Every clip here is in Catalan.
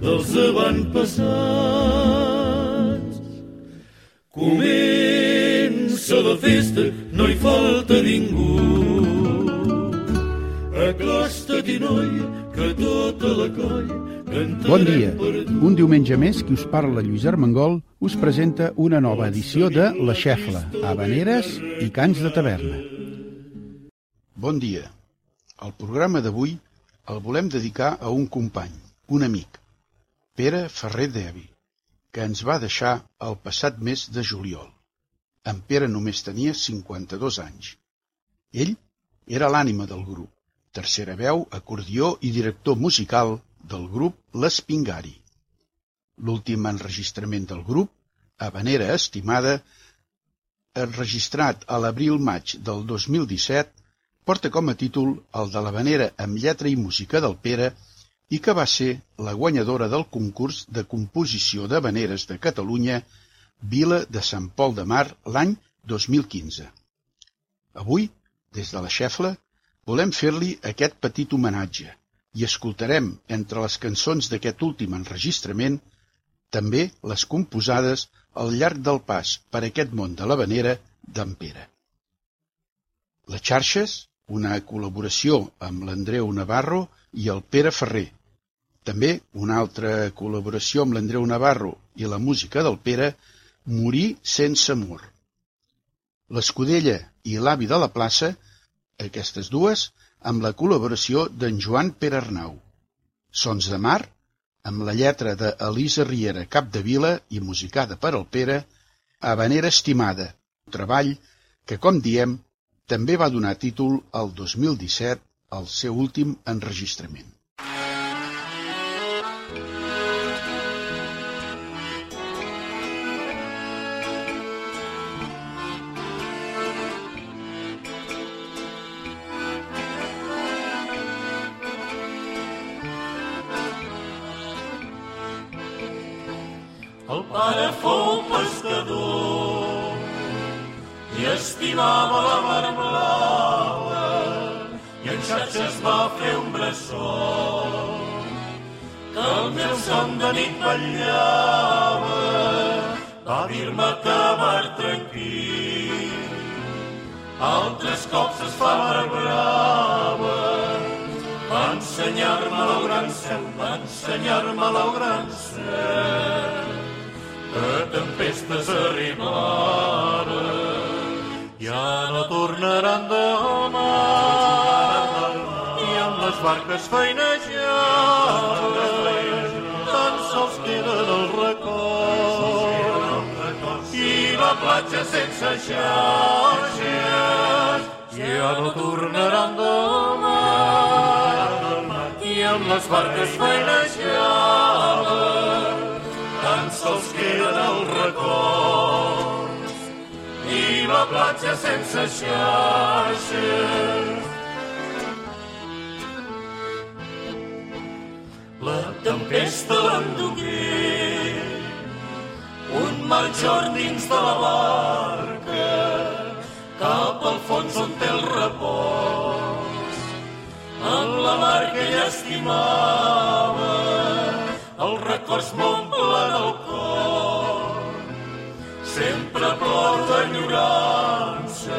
dels avantpassats. Comença la festa, no hi falta ningú. Acosta-t'hi, noia, que tota la colla Bon dia. Un diumenge més, qui us parla Lluís Armengol us presenta una nova edició de La Xefla, Habaneres i Cants de Taverna. Bon dia. El programa d'avui el volem dedicar a un company, un amic, Pere Ferrer Devi, que ens va deixar el passat mes de juliol. En Pere només tenia 52 anys. Ell era l'ànima del grup, tercera veu, acordió i director musical del grup L'Espingari. L'últim enregistrament del grup, Habanera Estimada, enregistrat a l'abril-maig del 2017, porta com a títol el de l'Habanera amb lletra i música del Pere i que va ser la guanyadora del concurs de composició d'habaneres de Catalunya Vila de Sant Pol de Mar l'any 2015. Avui, des de la Xefla, volem fer-li aquest petit homenatge i escoltarem entre les cançons d'aquest últim enregistrament també les composades al llarg del pas per aquest món de l'havanera d'en Pere. Les xarxes, una col·laboració amb l'Andreu Navarro i el Pere Ferrer. També una altra col·laboració amb l'Andreu Navarro i la música del Pere, Morir sense amor. L'Escudella i l'Avi de la plaça, aquestes dues, amb la col·laboració d'en Joan Pere Arnau. Sons de mar, amb la lletra de Elisa Riera Capdevila i musicada per el Pere, Habanera Estimada, treball que, com diem, també va donar títol al 2017 al seu últim enregistrament. I estimava la mar blava i en xarxes va fer un bressol. Que el meu son de nit vetllava va dir-me que mar tranquil. Altres cops es fa mar brava va ensenyar-me el gran cel va ensenyar-me el gran cel que tempestes no tornaran demà i amb les barques feinejades tan sols queden el record. I la platja sense xarxes ja no tornaran demà i amb les barques feinejades tan sols queden els records i la platja sense xarxes. La tempesta l'endugué, un mal jorn dins de la barca, cap al fons on té el repòs, en la ella estimava, els records m'omplen Sempre plor d'enyorança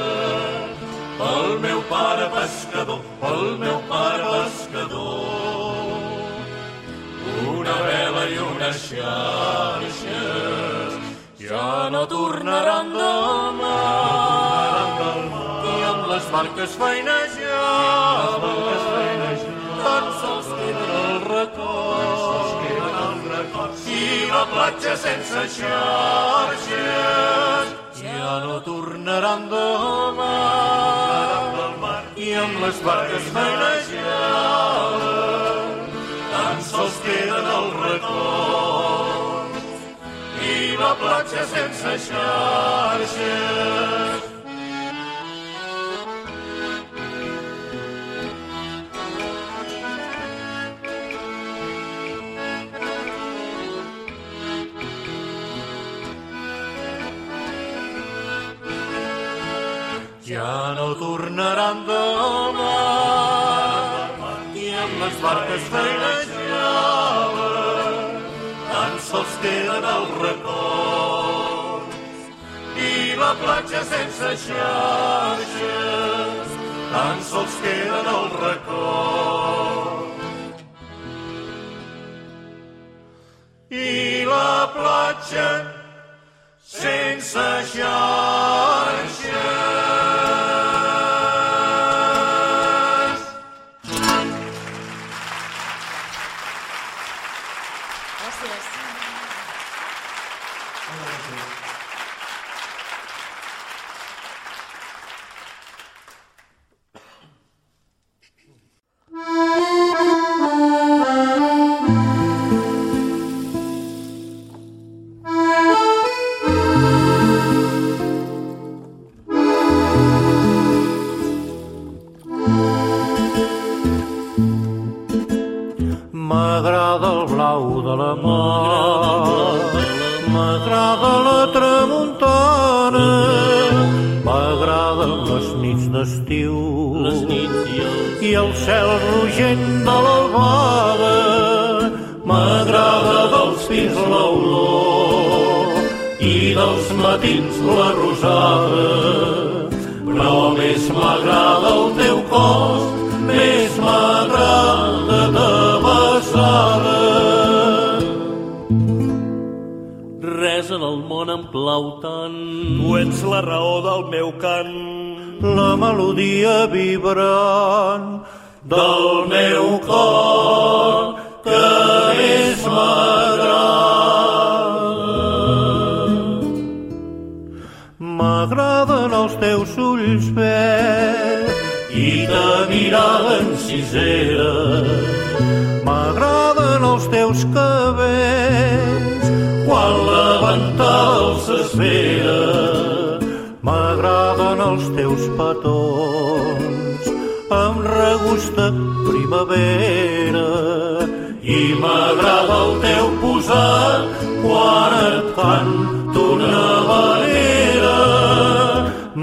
pel meu pare pescador, pel meu pare pescador. Una vela i una xarxes ja no tornaran del mar i amb les barques feinejaven tan sols la platja sense xarxes. Ja no tornaran del mar i amb les barques feinejaven tan sols queden el record. I la platja sense xarxes ja no tornaran del mar. I amb les barques feinejaven tan sols queden els records. I la platja sense xarxes tan sols queden els records. I la platja sense xarxes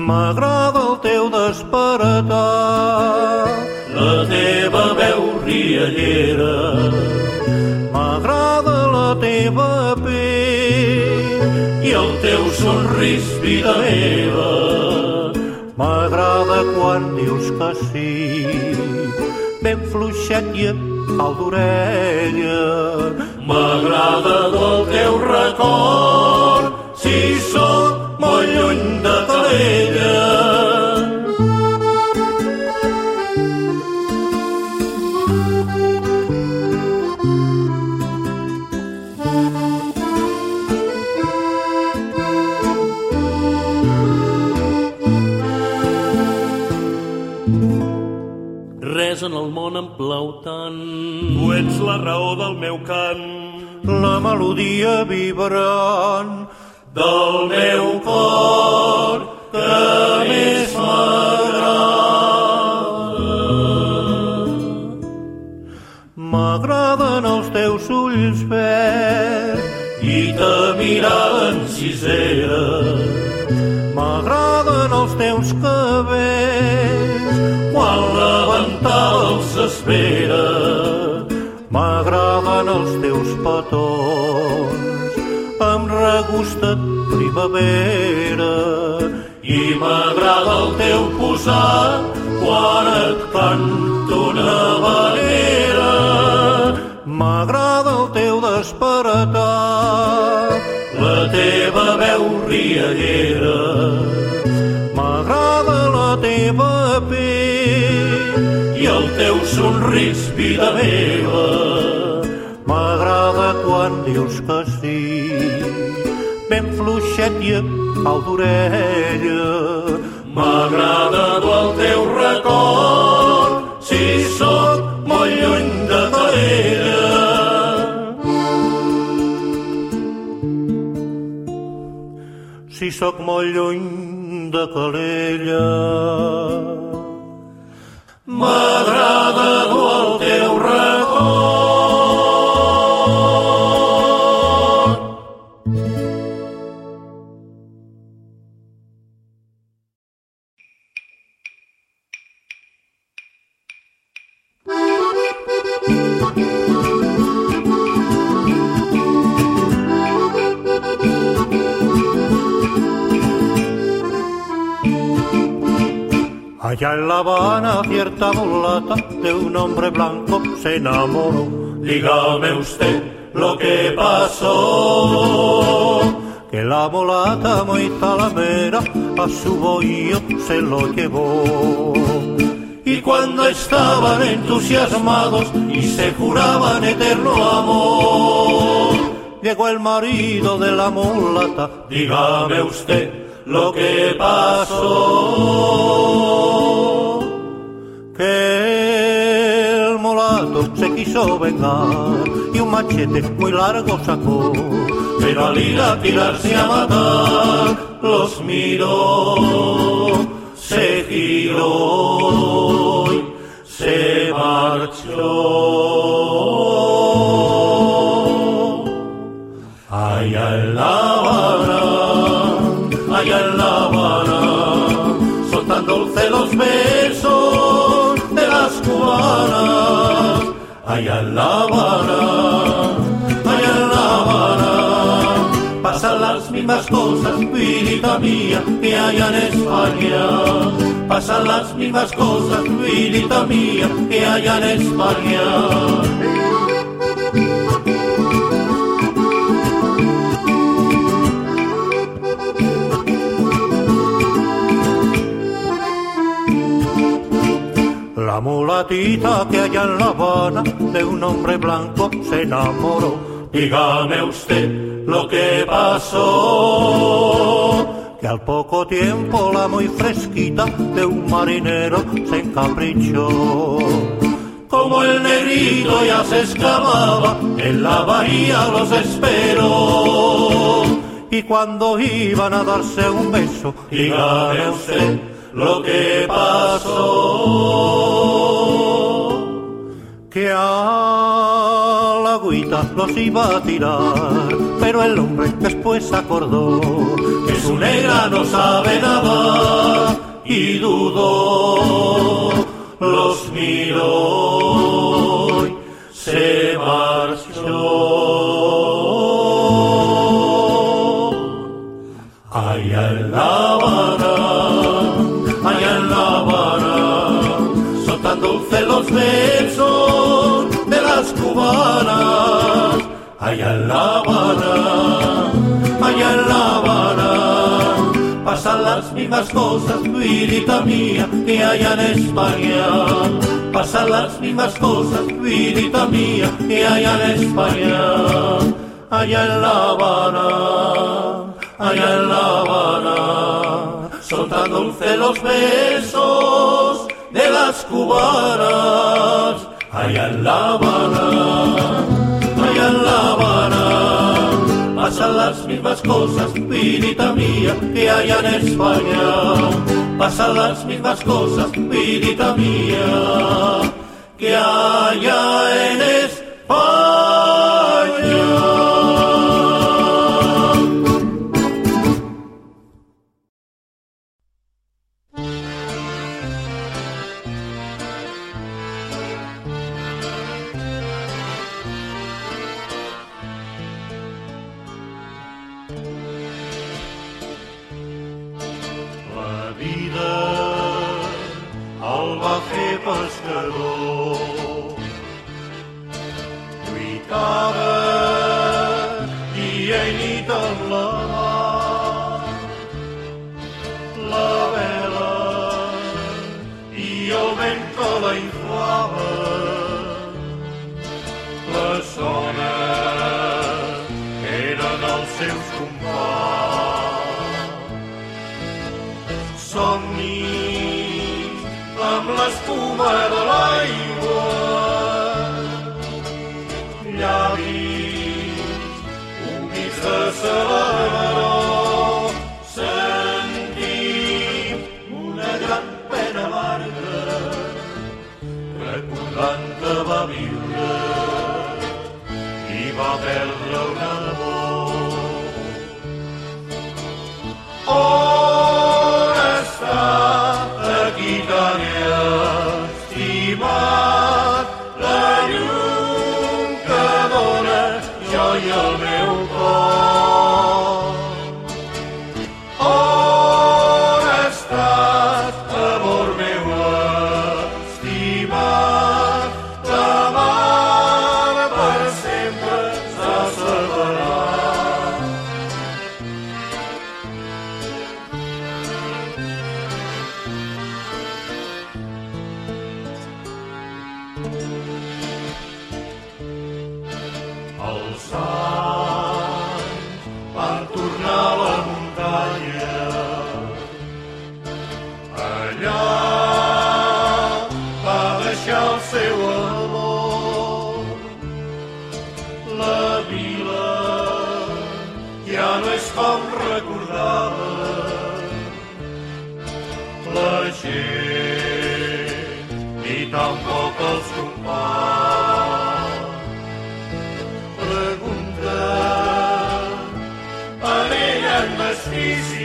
M'agrada el teu despertar, la teva veu riallera. M'agrada la teva pell i el teu somrís, vida meva. M'agrada quan dius que sí, ben fluixet i amb pal d'orella. M'agrada del teu record, si sóc lluny de Calella. Res en el món em plau tant. Tu ets la raó del meu cant. la melodia vibrant del meu cor que més m'agrada. M'agraden els teus ulls verds i ta mirada encisera. M'agraden els teus cabells quan la ventada els espera. M'agraden els teus petons regust de primavera i m'agrada el teu posat quan et canto una vanera. M'agrada el teu despertar. La teva veu riallera M'agrada la teva pell i el teu somrís, vida meva. M'agrada quan dius que sí, ben fluixet i amb pau d'orella. M'agrada el teu record si sóc molt lluny de Calella. Si sóc molt lluny de Calella. M'agrada el teu record Habana, cierta mulata de un hombre blanco se enamoró. Dígame usted lo que pasó. Que la mulata muy talamera a su bohío se lo llevó. Y cuando estaban entusiasmados y se juraban eterno amor, Llegó el marido de la mulata, dígame usted lo que pasó. El mulato se quiso vengar y un machete muy largo sacó. Pero al ir a tirarse a matar, los miró, se giró y se marchó. La Habana, allá en La Habana, pasan las mismas cosas, vidita mía, que allá en España. Pasan las mismas cosas, vidita mía, que allá en España. La mulatita que allá en La Habana de un hombre blanco se enamoró. Dígame usted lo que pasó. Que al poco tiempo la muy fresquita de un marinero se encaprichó. Como el negrito ya se escapaba, en la bahía los esperó. Y cuando iban a darse un beso, Dígame usted lo que pasó. Que a la agüita los iba a tirar, pero el hombre después acordó Que su negra no sabe nada y dudó. Los miró Allá en La Habana, allá en La Habana, pasan las mismas cosas, vidita mía, que allá en España. Pasan las mismas cosas, vidita mía, que allá en España. Allá en La Habana, allá en La Habana, son tan dulces los besos de las cubanas. Allá en La Habana, en La Habana, pasan las mismas cosas, vidita mía, que allá en España. Pasan las mismas cosas, vidita mía, que allá en España. marxar el seu amor. La vila ja no és com recordava. La gent ni tampoc els companys. Pregunta, en ella en mestícia,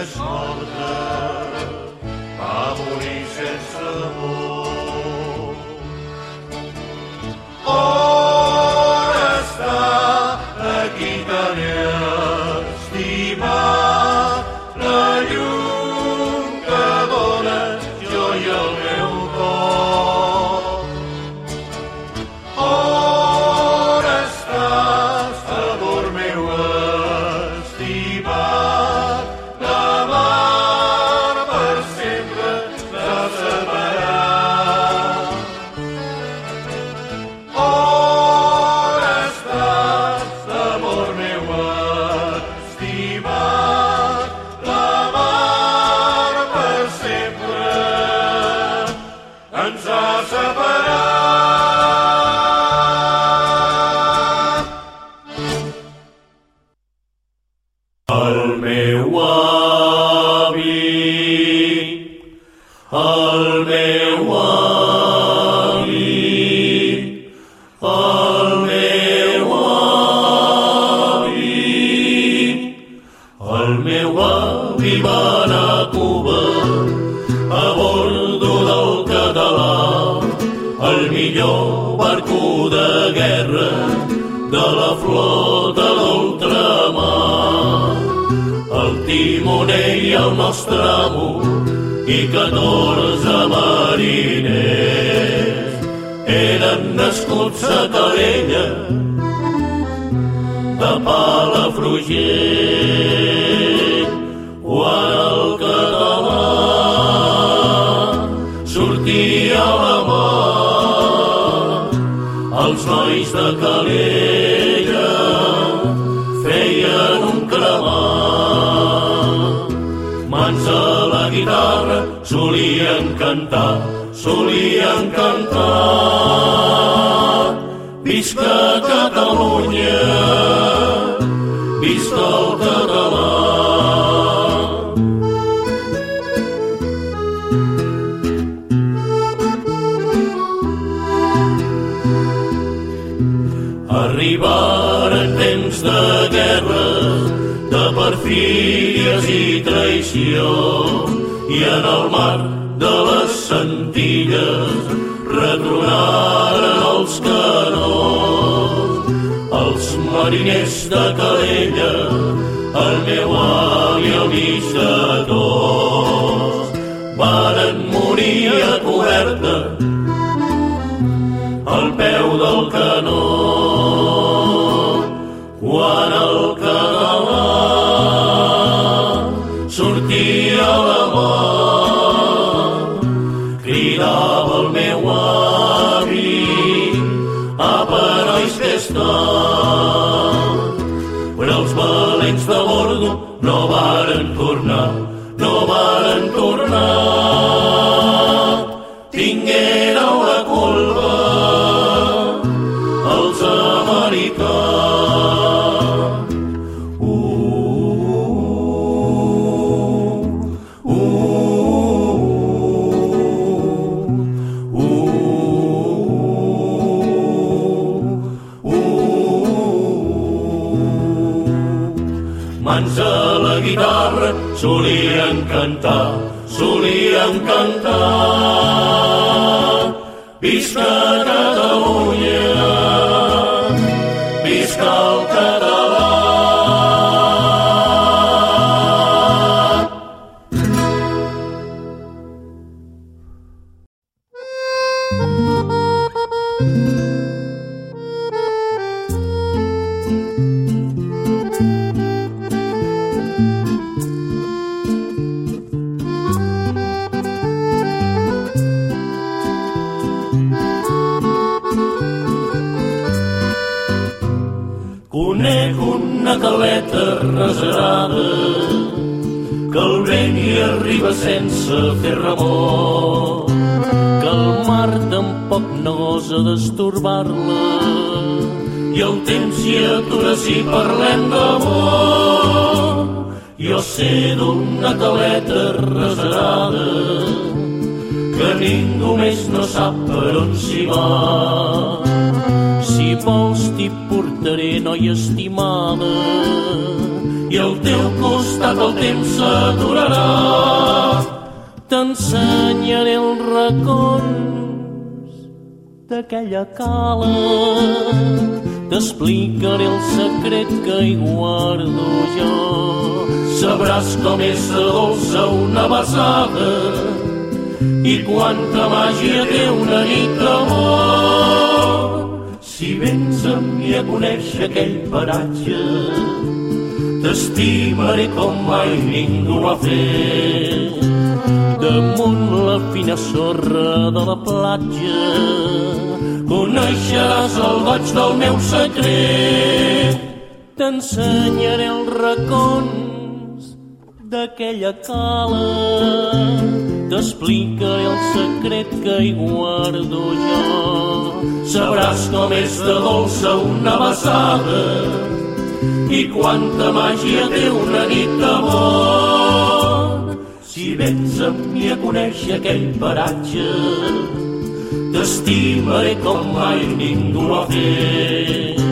és morta, va morir sense amor. de la flota d'ultramar. El timoner i el nostre amo i 14 mariners eren nascuts a Calella de Palafrugell. nois de Calella feien un cremar. Mans a la guitarra solien cantar, solien cantar. Visca Catalunya, visca el mentides i traïció. I en el mar de les sentilles retronaren els canons els mariners de Calella el meu avi al mig de tots varen morir a coberta al peu del canó. Quan el català valents de bordo no varen tornar, cantar, solien cantar. Visca Catalunya, visca una caleta reserada que el vent hi arriba sense fer remor, que el mar tampoc no gosa d'estorbar-la i el temps hi atura si parlem d'amor. Jo sé d'una caleta reserada que ningú més no sap per on s'hi va. Vols t'hi portaré, noi estimada, i al teu costat el temps s'aturarà. T'ensenyaré els racons d'aquella cala, t'explicaré el secret que hi guardo jo. Sabràs com és de dolça una besada i quanta màgia té una nit d'amor. Si vens amb mi a conèixer aquell paratge, t'estimaré com mai ningú ho ha fet. Damunt la fina sorra de la platja, coneixeràs el goig del meu secret. T'ensenyaré els racons d'aquella cala, t'explicaré el secret que hi guardo jo. Sabràs com és de dolça una besada i quanta màgia té una nit d'amor. Si vens amb mi a conèixer aquell paratge, t'estimaré com mai ningú ha fet.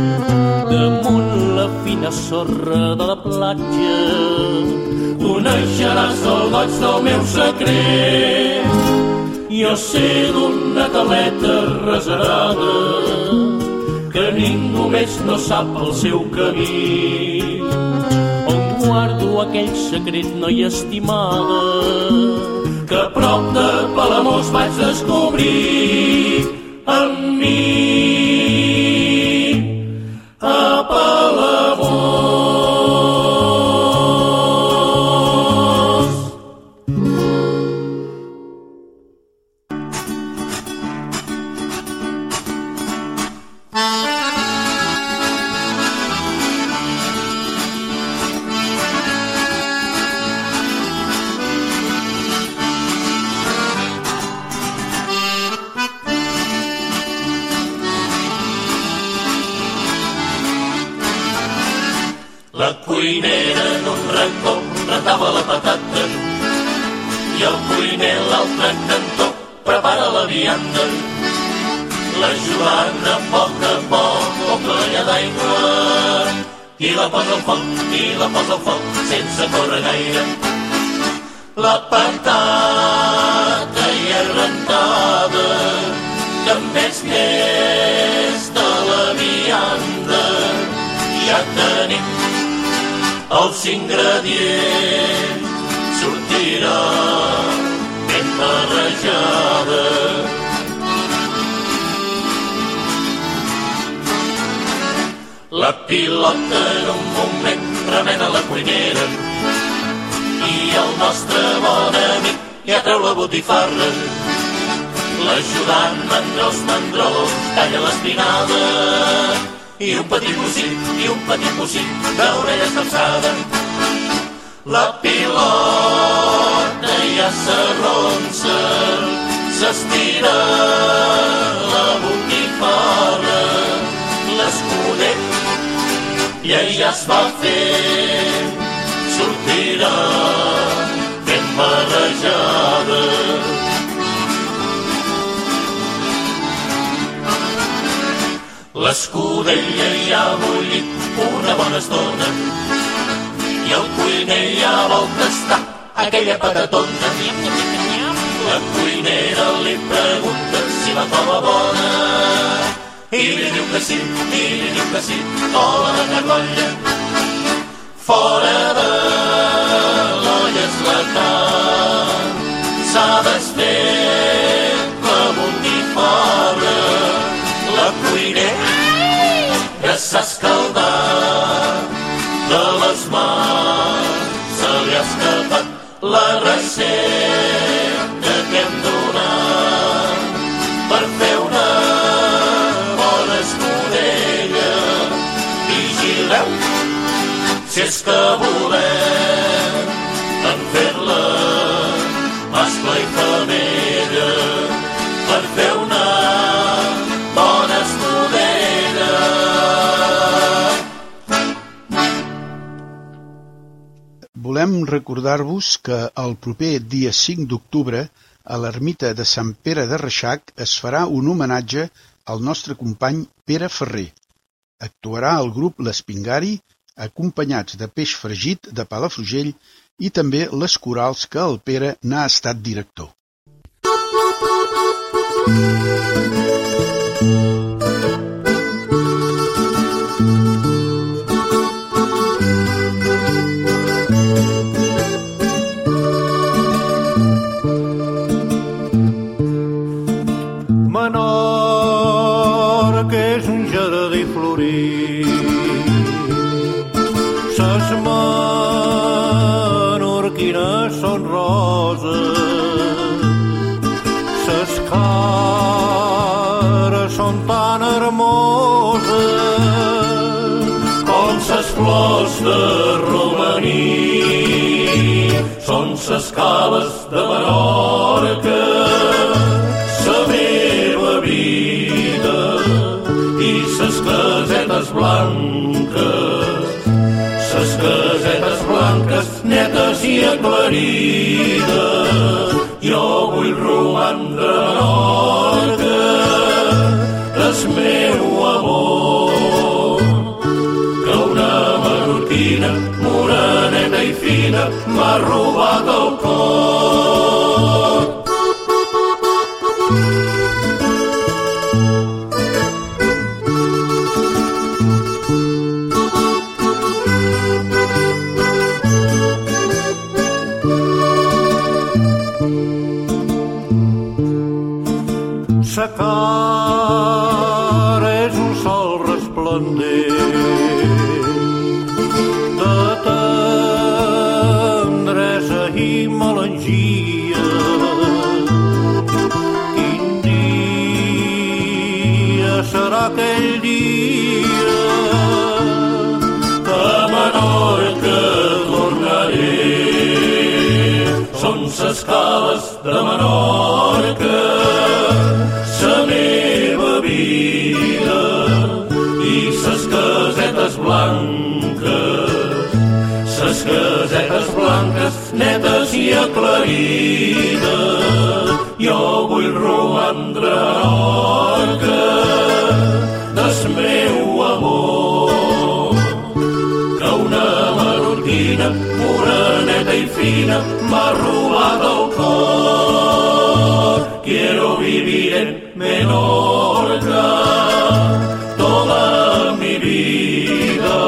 Damunt la fina sorra de la platja, coneixeràs el goig del meu secret. Jo sé d'una caleta reserada que ningú més no sap el seu camí. On guardo aquell secret, noia estimada, que a prop de Palamós vaig descobrir amb mi. A Palamós. Prepara la Joana a poc a poc omplenya d'aigua i la posa al foc i la posa al foc sense córrer gaire. La patata hi ha rentada també és que és de la vianda i ja tenim els ingredients. Sortirà barrejada. La pilota en un moment remena la cuinera i el nostre bon amic ja treu la botifarra. L'ajudant mandrós, mandrós, talla l'espinada i un petit bocí, i un petit bocí d'orella escalçada. La pilota ja s'arronsa, s'estira la botifarra, l'escudet i ja es va fer, sortirà ben marejada. L'escudella ja ha bullit una bona estona i el cuiner ja vol tastar aquella patatona. La cuinera li pregunta si la troba bona. I li diu que sí, i li diu que sí, hola de cargolla. Fora de l'olla és la carn, s'ha desfet la botifarra, la cuinera que s'ha escaldat de les mans. Se li ha escapat la recepta que hem donat per fer una bona escudella. Vigileu si és que volem recordar-vos que el proper dia 5 d'octubre a l'ermita de Sant Pere de Reixac es farà un homenatge al nostre company Pere Ferrer. Actuarà el grup L'Espingari, acompanyats de Peix Fregit de Palafrugell i també les corals que el Pere n'ha estat director. Menorca ses flors de romaní. Són ses cales de Menorca, sa meva vida, i ses casetes blanques, ses casetes blanques, netes i aclarides. Jo vull romandre a i fina m'ha ses cales de Menorca, sa meva vida, i ses casetes blanques, ses casetes blanques, netes i aclarides. Jo vull romandre a Menorca, des meu amor, que una menorquina moreneta i fina m'ha el cor. Quiero vivir en Menorca toda mi vida.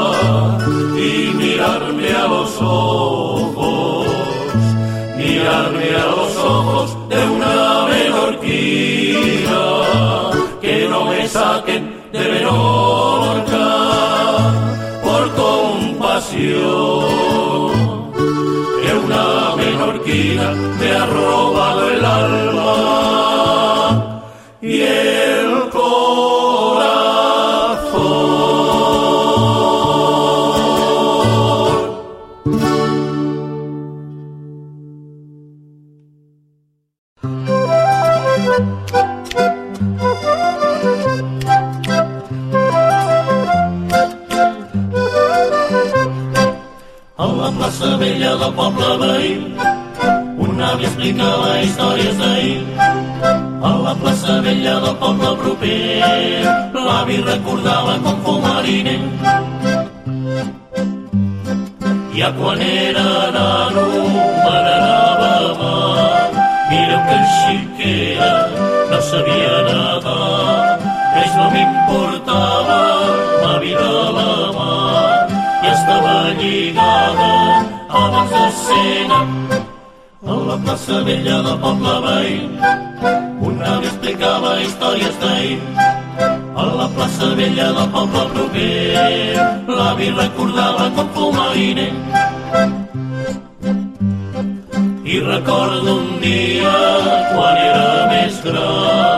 mirarme a los ojos, mirarme a los ojos de una menorquina, que no me saquen de Menorca menorquina me ha robado el alma y el vella del poble veí. Un avi explicava històries d'ahir. A la plaça vella del poble proper, l'avi recordava com fou mariner. Ja quan era nano me n'anava a mar. Mireu que xiquera no sabia nedar. Res no m'importava la vida a la mar i estava lligada abans d'escena a la plaça vella del poble veí. Un avi explicava històries d'ahir a la plaça vella del poble proper. L'avi recordava com fou mariner i recordo un dia quan era més gran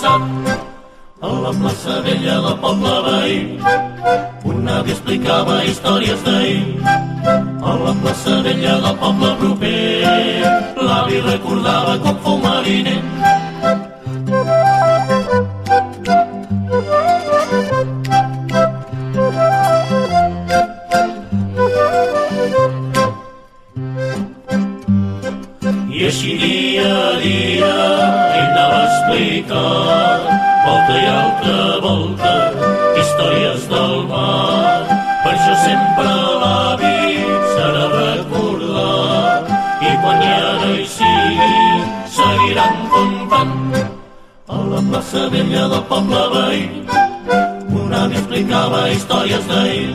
reflexat a la plaça vella del poble veí. Un avi explicava històries d'ahir a la plaça vella del poble proper. L'avi recordava com fou mariner vella del poble veí. Un avi explicava històries d'ahir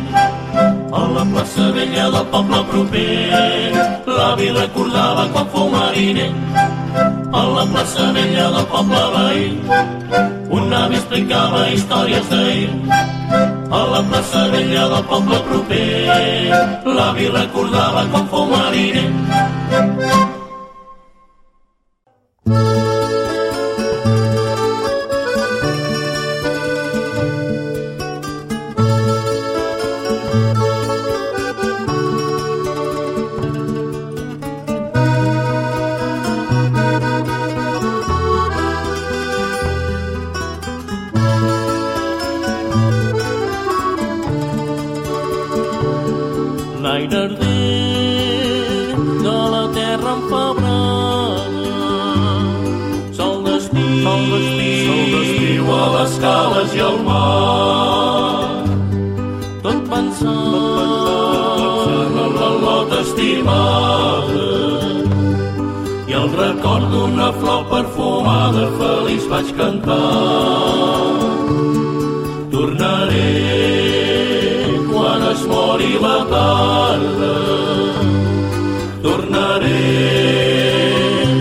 a la plaça vella del poble proper. L'avi recordava quan fou mariner a la plaça vella del poble veí. Un avi explicava històries d'ahir a la plaça vella del poble proper. L'avi recordava quan fou mariner al mar. Tot pensant, en la lot estimada. I el record d'una flor perfumada feliç vaig cantar. Tornaré quan es mori la tarda. Tornaré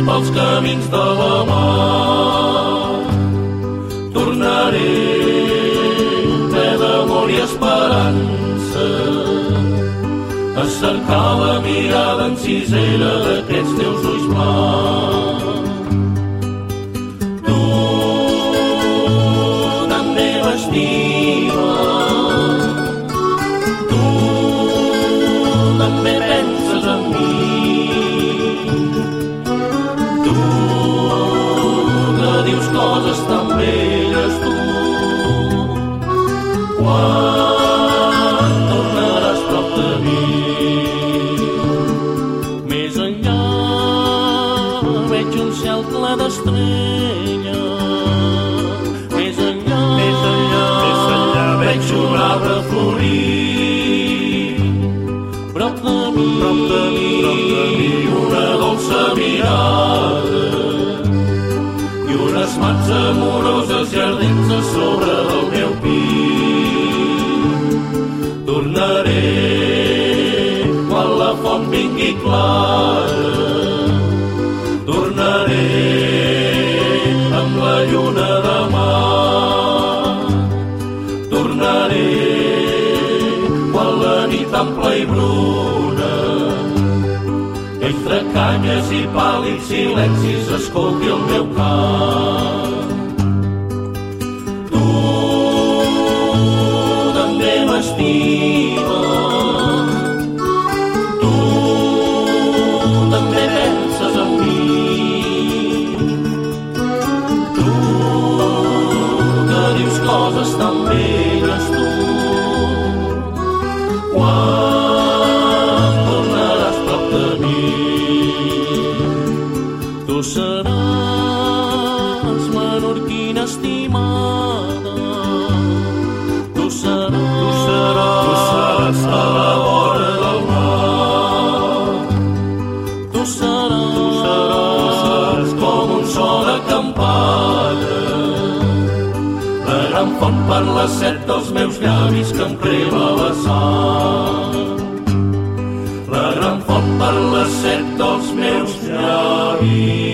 pels camins de la mar. Cercar la mirada encisera d'aquests teus ulls blancs. prop, prop de mi, prop de mi, una dolça mirada. I unes mans amoroses jardins a sobre del meu pit. Tornaré quan la font vingui clara, tornaré amb la lluna de mar, tornaré quan la nit ampla i bruta entre canyes i pàl·lids silencis escolti el meu cant. Per la set dels meus llavis que em crema la sang. La gran font per la set dels meus llavis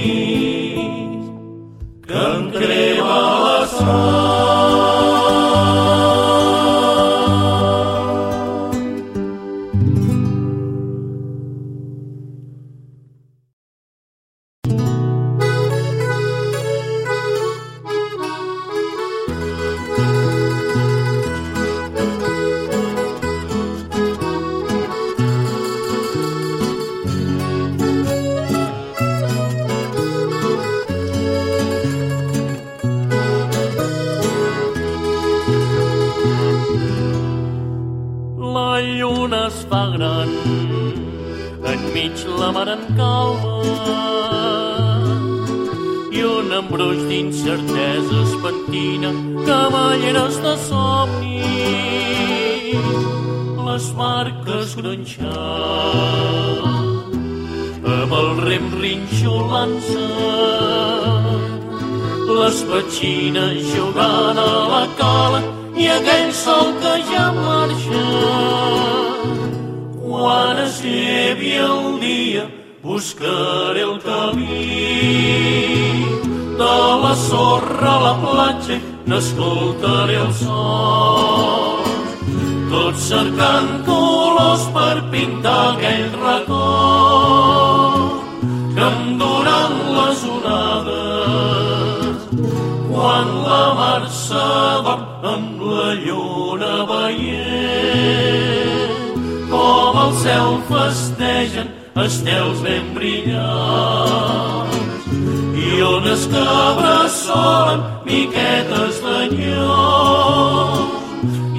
i ones que abressolen miquetes d'anyors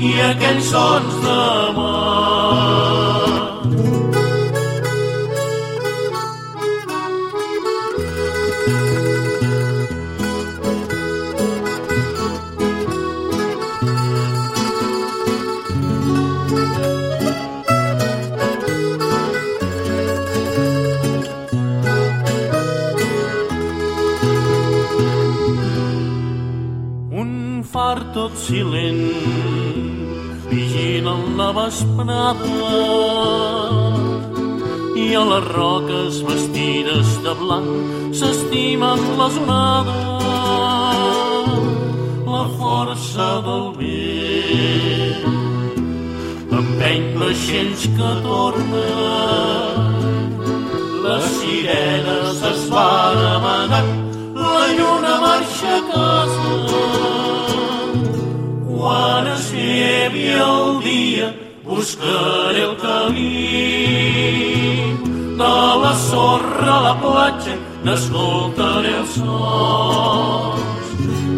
i aquells sons de mar. Vesprada i a les roques vestides de blanc s'estimen les onades la força del vent. Empeny vaixells que tornen les sirenes es van amagant la lluna marxa a casa. Quan es llevi el dia buscaré el camí de la sorra a la platja n'escoltaré els sons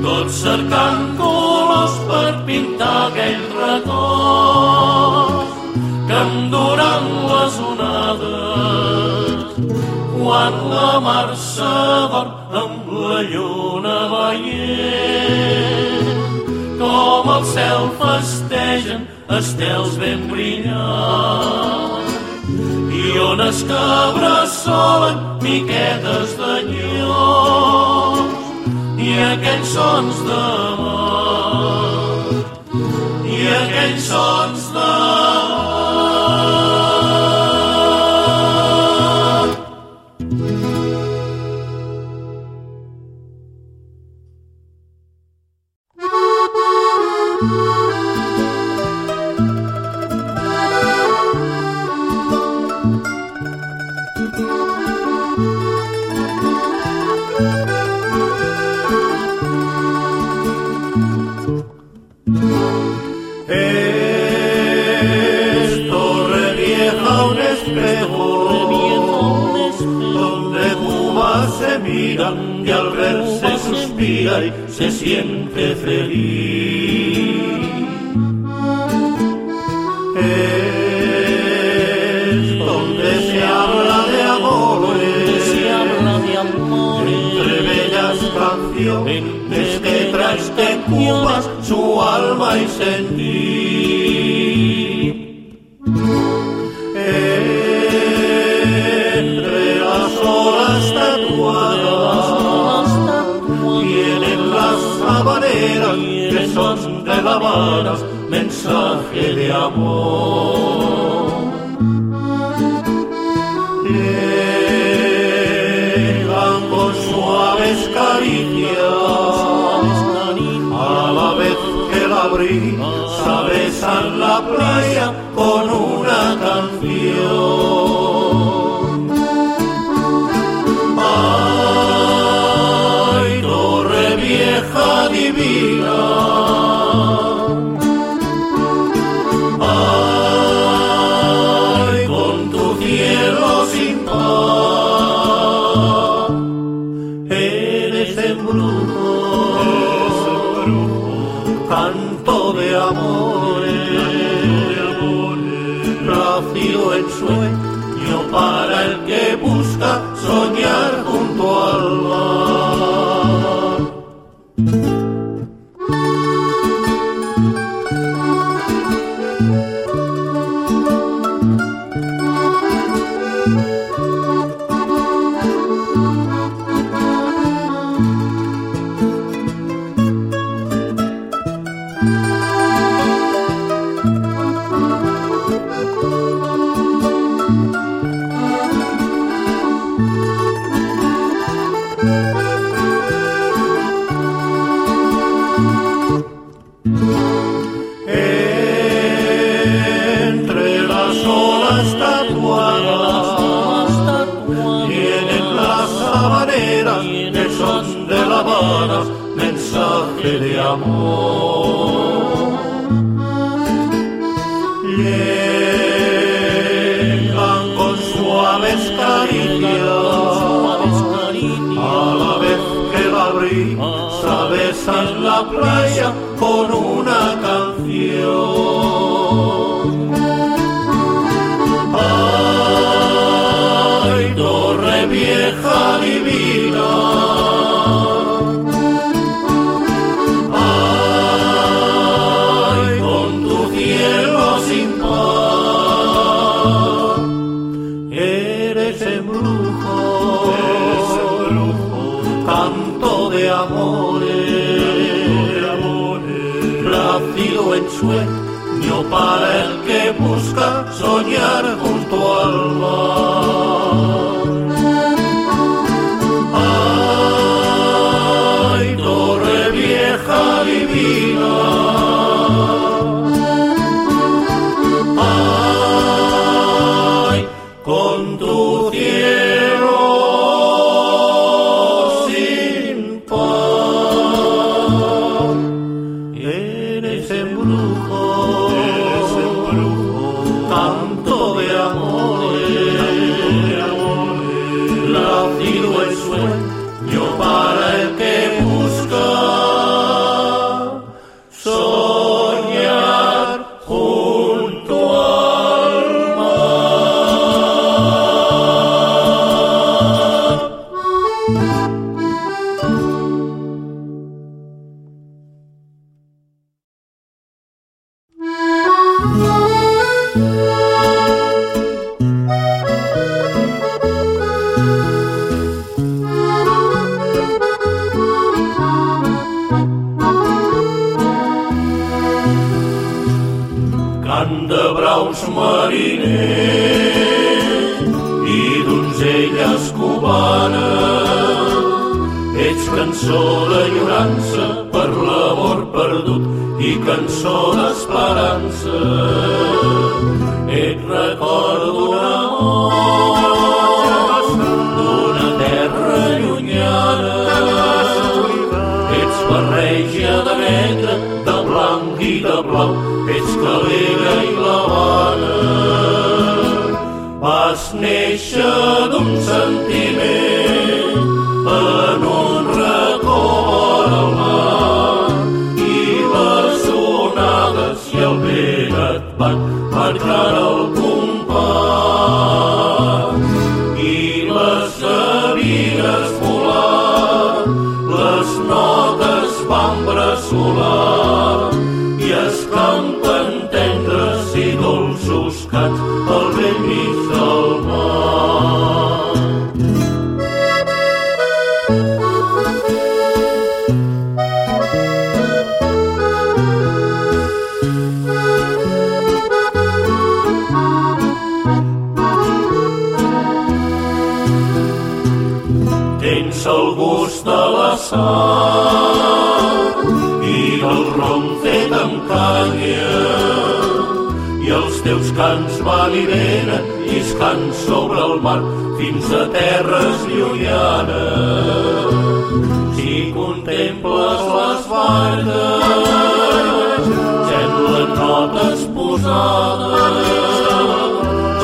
tot cercant colors per pintar aquell record que em duran les onades quan la mar s'adorm amb la lluna veient com el cel festegen estels ben brillants i ones cabres solen miquetes de nyors i aquells sons de mar i aquells sons se siente feliz. Es donde se habla de amores, se habla de amores, entre bellas canciones que traste cubas su alma y sentir. mensaje de amor. Llegan con suaves caricias, a la vez que la brisa besan la playa Sabes besas la playa con una canción. foot. I canya i els teus cants van i venen lliscant sobre el mar fins a terres llunyanes. Si contemples les barques, semblen notes posades,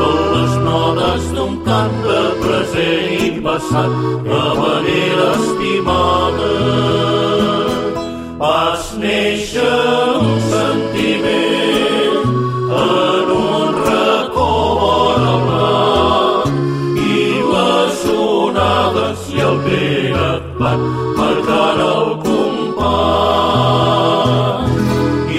són les notes d'un cant de present i passat, de manera estimada. Vas néixer un sentiment en un racó vora mar i les onades i el vent et van marcant el compàs.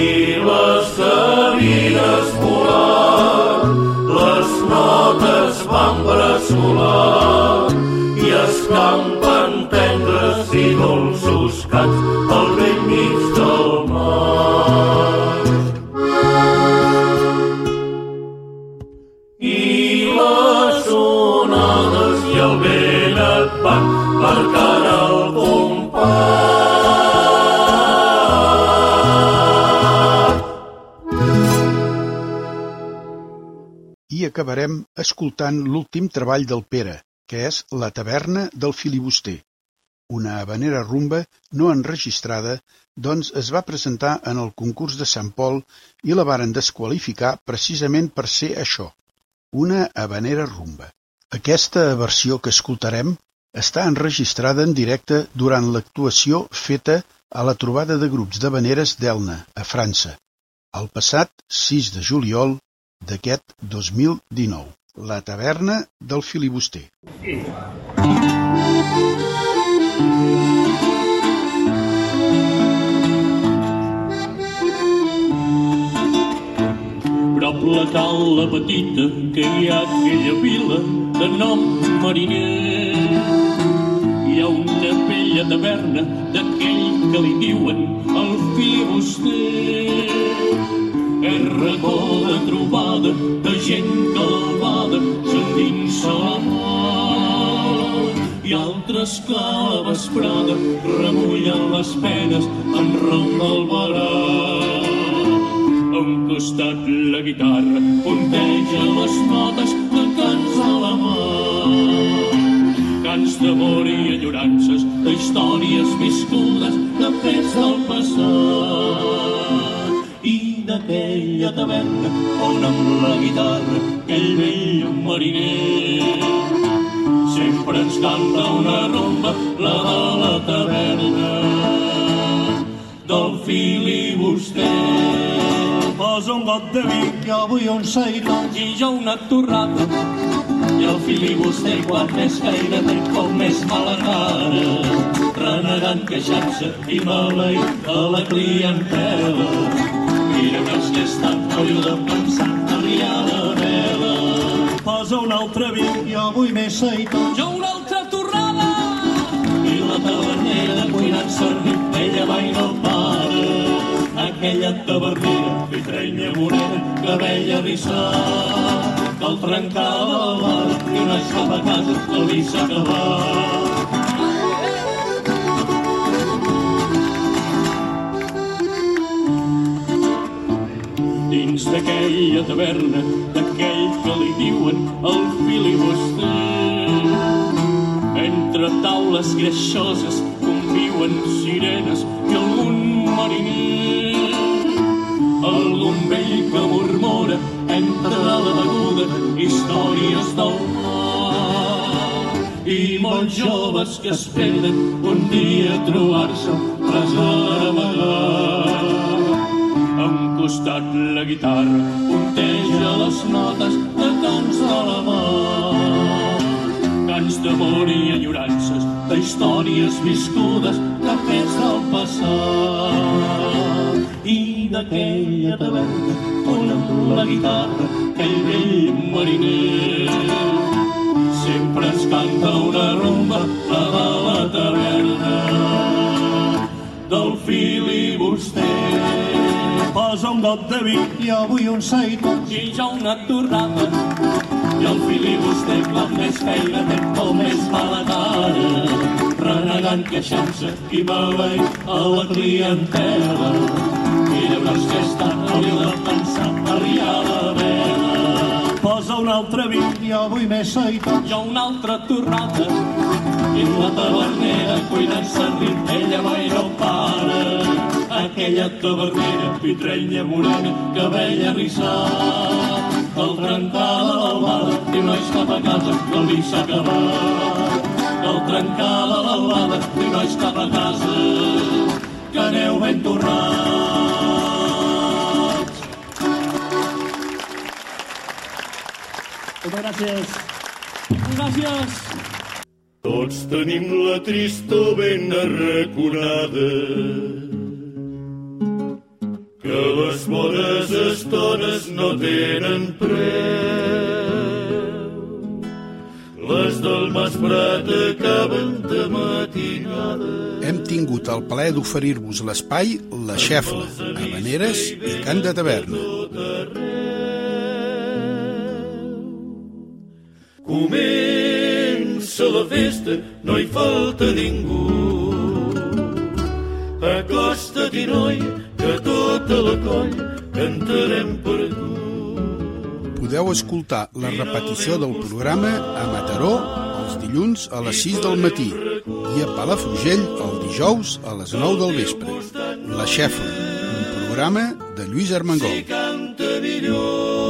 I les sabines volant les notes van bressolar. I es campen tendres i dolços cants acabarem escoltant l'últim treball del Pere, que és La taverna del filibuster. Una habanera rumba no enregistrada, doncs es va presentar en el concurs de Sant Pol i la varen desqualificar precisament per ser això, una habanera rumba. Aquesta versió que escoltarem està enregistrada en directe durant l'actuació feta a la trobada de grups d'habaneres d'Elna, a França, el passat 6 de juliol d'aquest 2019. La taverna del filibuster. Prop la cala petita que hi ha aquella vila de nom mariner. Hi ha una vella taverna d'aquell que li diuen el filibuster. És racó de trobada de gent calvada s'endinsa la mar. I altres que a la vesprada remullen les penes en rom del barat. A un costat la guitarra punteja les notes de cants a la mà. Cants d'amor i enyorances, d'històries viscudes, de fets del passat. D'aquella taverna on amb la guitarra aquell vell mariner sempre ens canta una rumba, la de la taverna del filibuster. Posa un got de vi Jo vull un seitons i jo una torrada. I el filibuster quan més caire té com més mala cara. Renegant, queixant-se i maleït a la clientela. Mira que els que estan període pensant a liar la vela. Posa un altre vi Jo vull més seitons, jo una altra torrada. I la tavernera cuinant servit, ella va i no para. Aquella tavernera, vitrenya morena, que veia rissar. Que al trencar del bar i una és cap a casa, el vi s'ha acabat. Dins d'aquella taverna d'aquell que li diuen el filibuster. Entre taules greixoses conviuen sirenes i algun mariner. Algun vell que murmura entre la beguda històries del mar. I molts joves que esperen un dia trobar-se res a amagar a un costat la guitarra punteja les notes de cants de la mà. Cants d'amor i enyorances, de històries viscudes, de fets del passat. I d'aquella taverna on amb la guitarra aquell vell mariner sempre es canta una rumba a la taverna del filibuster posa un got de vi. I avui un seitó i ja una torrada i el filibuster com més feina té com més mala cara renegant queixant-se i maleint a la clientela. I llavors que està hauria de pensar arriar la vela. Posa un altre vi. I avui més seitó i una altra torrada i la tavernera cuinant-se riu ella mai no para aquella tavernera, pitrenya morena, cabell arrissat. Al trencar de l'albada, diu nois cap a casa, que el vi s'ha acabat. Al trencar de l'albada, diu nois cap a casa, que aneu ben tornats. moltes gràcies Gràcies. Tots tenim la trista ben arraconada que les bones estones no tenen preu. Les del Mas Prat acaben de matinada. Hem tingut el plaer d'oferir-vos l'espai La Xefla, Habaneres i Cant de Taverna. Comença la festa, no hi falta ningú. Acosta-t'hi, noi, que tota la colla cantarem per tu. Podeu escoltar la repetició del programa a Mataró els dilluns a les 6 del matí i a Palafrugell el dijous a les 9 del vespre. La Xefla, un programa de Lluís Armengol. Canta millor